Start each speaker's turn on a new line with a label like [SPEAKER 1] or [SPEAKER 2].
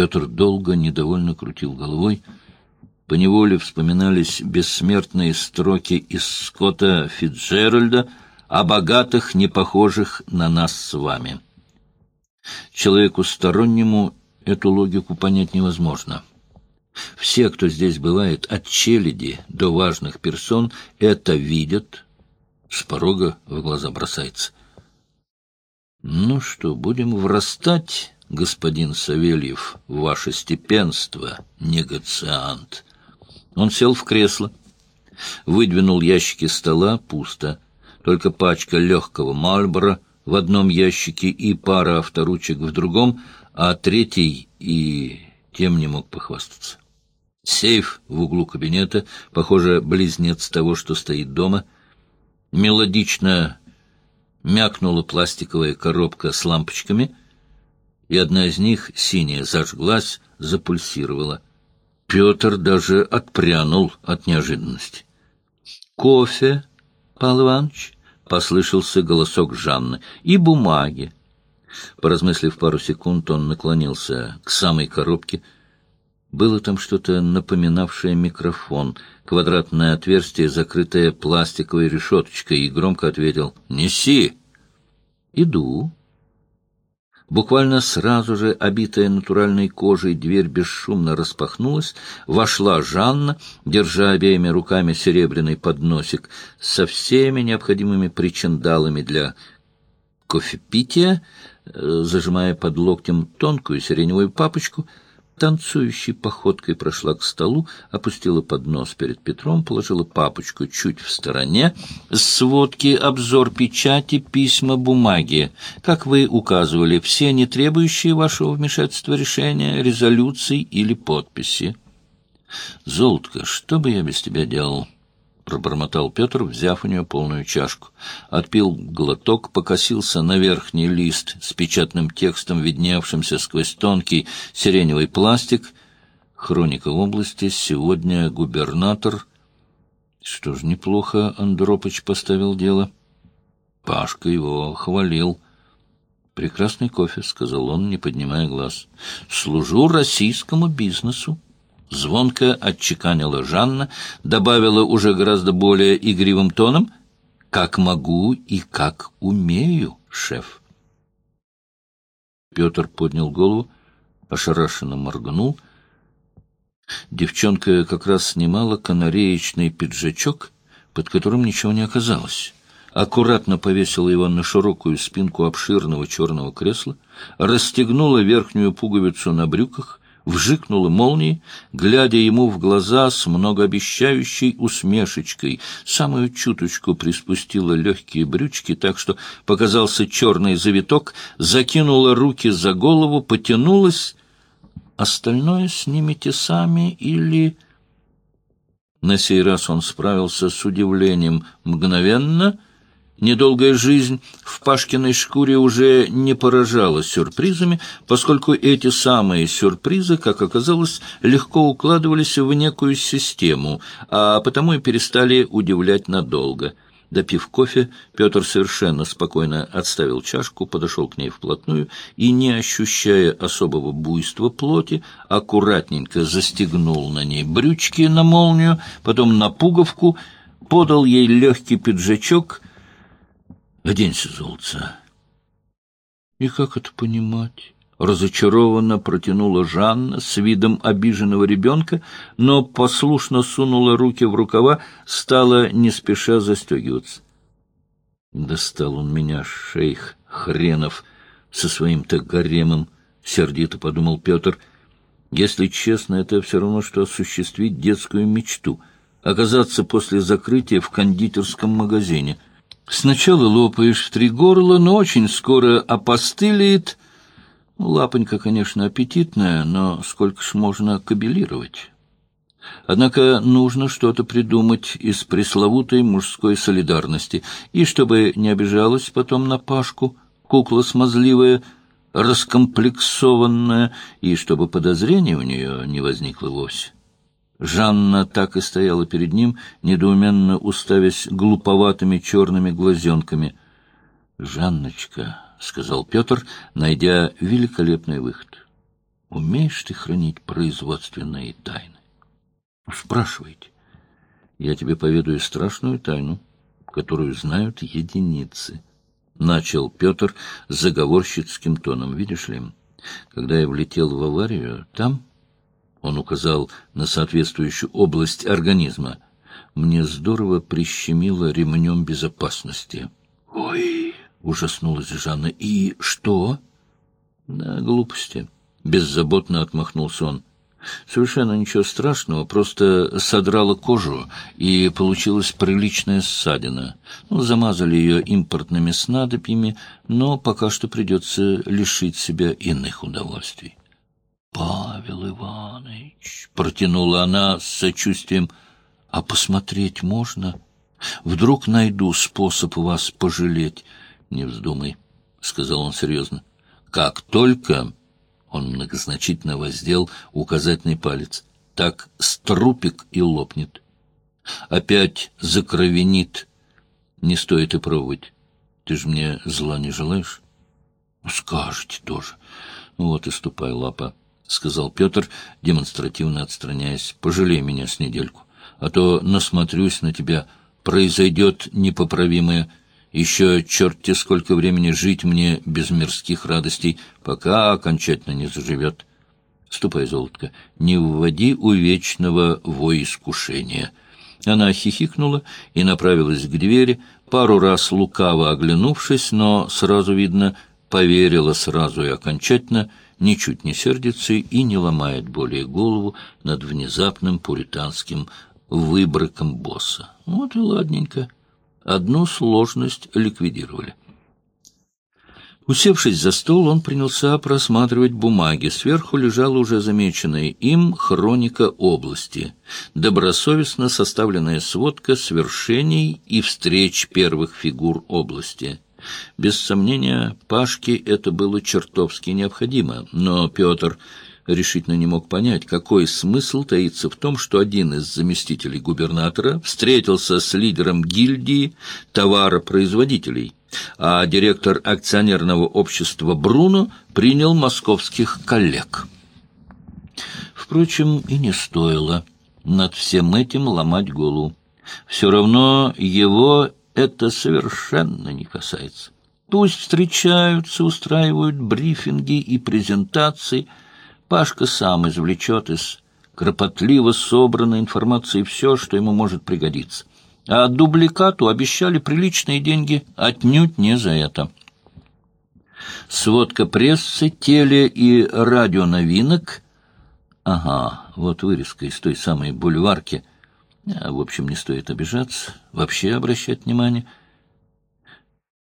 [SPEAKER 1] Петр долго недовольно крутил головой. Поневоле вспоминались бессмертные строки из Скотта Фитджеральда о богатых, не похожих на нас с вами. Человеку стороннему эту логику понять невозможно. Все, кто здесь бывает, от челяди до важных персон, это видят, с порога в глаза бросается. Ну что, будем врастать, господин Савельев, ваше степенство, негациант. Он сел в кресло, выдвинул ящики стола, пусто. Только пачка легкого мальбора в одном ящике и пара авторучек в другом, а третий и тем не мог похвастаться. Сейф в углу кабинета, похоже, близнец того, что стоит дома. Мелодично мякнула пластиковая коробка с лампочками, и одна из них, синяя, зажглась, запульсировала. Петр даже отпрянул от неожиданности. «Кофе, Павел Иванович?» — послышался голосок Жанны. «И бумаги». Поразмыслив пару секунд, он наклонился к самой коробке — было там что-то напоминавшее микрофон, квадратное отверстие, закрытое пластиковой решеточкой, и громко ответил «Неси!» «Иду». Буквально сразу же, обитая натуральной кожей, дверь бесшумно распахнулась, вошла Жанна, держа обеими руками серебряный подносик со всеми необходимыми причиндалами для кофепития, э, зажимая под локтем тонкую сиреневую папочку — танцующей походкой прошла к столу, опустила поднос перед Петром, положила папочку чуть в стороне, сводки, обзор печати, письма, бумаги. Как вы указывали, все не требующие вашего вмешательства решения, резолюций или подписи. Золотко, что бы я без тебя делал? Пробормотал Петр, взяв у нее полную чашку. Отпил глоток, покосился на верхний лист с печатным текстом, видневшимся сквозь тонкий сиреневый пластик. Хроника области. Сегодня губернатор... Что ж, неплохо Андропыч поставил дело. Пашка его хвалил. «Прекрасный кофе», — сказал он, не поднимая глаз. «Служу российскому бизнесу». Звонко отчеканила Жанна, добавила уже гораздо более игривым тоном «Как могу и как умею, шеф». Петр поднял голову, ошарашенно моргнул. Девчонка как раз снимала канареечный пиджачок, под которым ничего не оказалось аккуратно повесила его на широкую спинку обширного черного кресла, расстегнула верхнюю пуговицу на брюках, вжикнула молнией, глядя ему в глаза с многообещающей усмешечкой, самую чуточку приспустила легкие брючки, так что показался черный завиток, закинула руки за голову, потянулась. Остальное снимите сами или... На сей раз он справился с удивлением мгновенно — Недолгая жизнь в Пашкиной шкуре уже не поражала сюрпризами, поскольку эти самые сюрпризы, как оказалось, легко укладывались в некую систему, а потому и перестали удивлять надолго. Допив кофе, Петр совершенно спокойно отставил чашку, подошел к ней вплотную и, не ощущая особого буйства плоти, аккуратненько застегнул на ней брючки на молнию, потом на пуговку, подал ей легкий пиджачок — Оденься, золотца. И как это понимать? Разочарованно протянула Жанна с видом обиженного ребенка, но послушно сунула руки в рукава, стала не спеша застегиваться. Достал он меня, шейх хренов, со своим-то гаремом, — сердито подумал Петр. Если честно, это все равно, что осуществить детскую мечту — оказаться после закрытия в кондитерском магазине — Сначала лопаешь в три горла, но очень скоро опостылеет. Лапонька, конечно, аппетитная, но сколько ж можно кабелировать? Однако нужно что-то придумать из пресловутой мужской солидарности, и чтобы не обижалась потом на Пашку, кукла смазливая, раскомплексованная, и чтобы подозрения у нее не возникло вовсе. Жанна так и стояла перед ним, недоуменно уставясь глуповатыми черными глазенками. — Жанночка, — сказал Петр, найдя великолепный выход. Умеешь ты хранить производственные тайны? Спрашивайте. Я тебе поведаю страшную тайну, которую знают единицы. Начал Петр заговорщицким тоном. Видишь ли, когда я влетел в аварию, там, он указал на соответствующую область организма, мне здорово прищемило ремнем безопасности. — Ой! — ужаснулась Жанна. — И что? — Да, глупости. Беззаботно отмахнулся он. Совершенно ничего страшного, просто содрала кожу, и получилась приличная ссадина. Ну, замазали ее импортными снадобьями, но пока что придется лишить себя иных удовольствий. — Павел Иванович, — протянула она с сочувствием, — а посмотреть можно? Вдруг найду способ вас пожалеть. — Не вздумай, — сказал он серьезно. — Как только он многозначительно воздел указательный палец. Так струпик и лопнет. Опять закровенит. Не стоит и пробовать. Ты же мне зла не желаешь? Скажете тоже. Вот и ступай, лапа, — сказал Петр, демонстративно отстраняясь. Пожалей меня с недельку, а то насмотрюсь на тебя. Произойдет непоправимое еще черти сколько времени жить мне без мирских радостей, пока окончательно не заживет. Ступай, золотко, не вводи у вечного во искушение. Она хихикнула и направилась к двери, пару раз лукаво оглянувшись, но сразу видно, поверила сразу и окончательно, ничуть не сердится и не ломает более голову над внезапным пуританским выбрыком босса. Вот и ладненько. Одну сложность ликвидировали. Усевшись за стол, он принялся просматривать бумаги. Сверху лежала уже замеченная им хроника области, добросовестно составленная сводка свершений и встреч первых фигур области. Без сомнения, Пашке это было чертовски необходимо, но Петр решительно не мог понять, какой смысл таится в том, что один из заместителей губернатора встретился с лидером гильдии товаропроизводителей, а директор акционерного общества Бруно принял московских коллег. Впрочем, и не стоило над всем этим ломать голову. Все равно его это совершенно не касается. Пусть встречаются, устраивают брифинги и презентации – Пашка сам извлечет из кропотливо собранной информации все, что ему может пригодиться. А дубликату обещали приличные деньги отнюдь не за это. Сводка прессы, теле- и радионовинок. Ага, вот вырезка из той самой бульварки. А, в общем, не стоит обижаться, вообще обращать внимание —